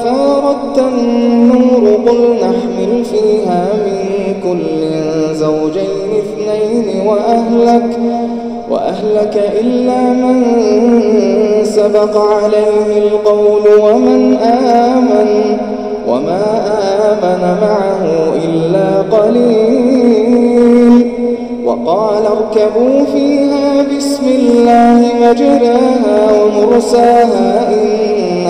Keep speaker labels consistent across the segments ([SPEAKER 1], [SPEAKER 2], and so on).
[SPEAKER 1] وفارت النور قل نحمل فيها من كل زوجين اثنين وأهلك وأهلك إلا من سبق عليه القول ومن آمن وما آمن معه إلا قليل. وقال اركبوا فيها بسم الله مجراها ومرساها إن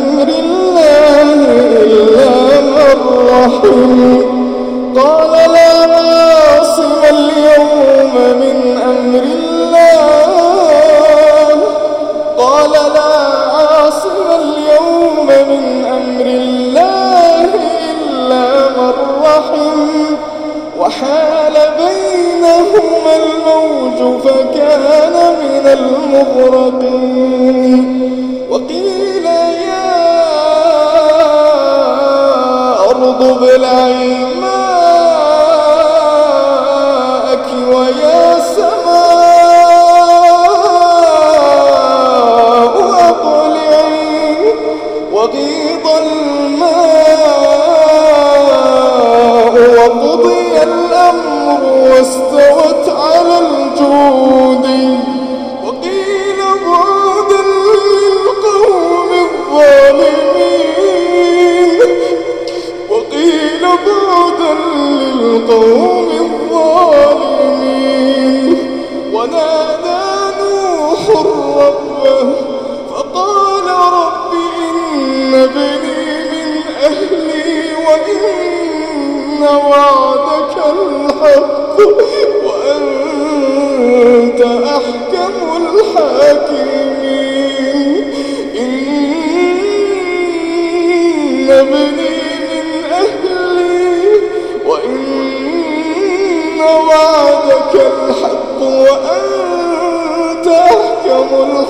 [SPEAKER 1] أمر الله إلا من رحم قال لا عاصم اليوم من أمر الله قال لا عاصم اليوم من أمر الله إلا من رحم وحال بينهما الموج فكان من المغرقين أرض ابلعي ونادى نوح ربه فقال رب إن ابني من أهلي وإن وعدك الحق وأنت أحكم الحاكمين.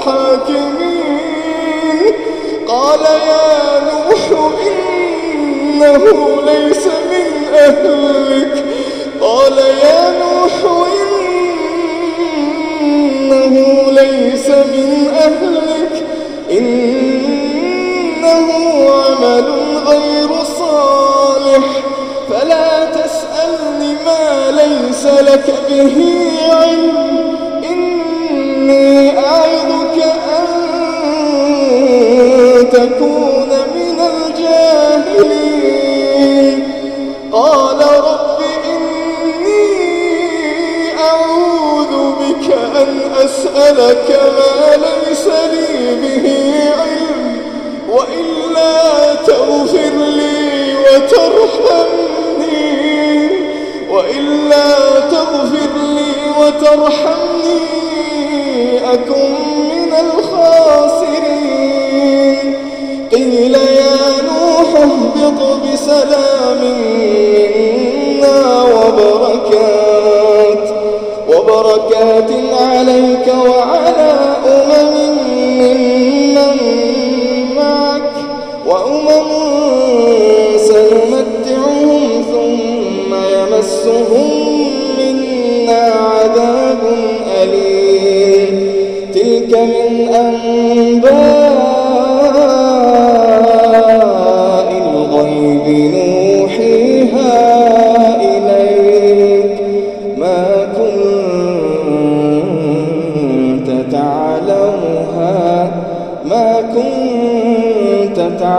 [SPEAKER 1] الحاكمين. قال يا نوح إنه ليس من أهلك. قال يا نوح إنه ليس من أهلك. إنه عمل غير صالح. فلا تسألني ما ليس لك به علم. إني أعظك أن تكون من الجاهلين. قال رب إني أعوذ بك أن أسألك ما ليس لي به علم وإلا تغفر لي وترحمني. وإلا تغفر لي وترحمني أكن واهبط بسلام منا وبركات وبركات عليك وعلى أمم ممن معك وأمم سنمتعهم ثم يمسهم منا عذاب أليم. تلك من أنباء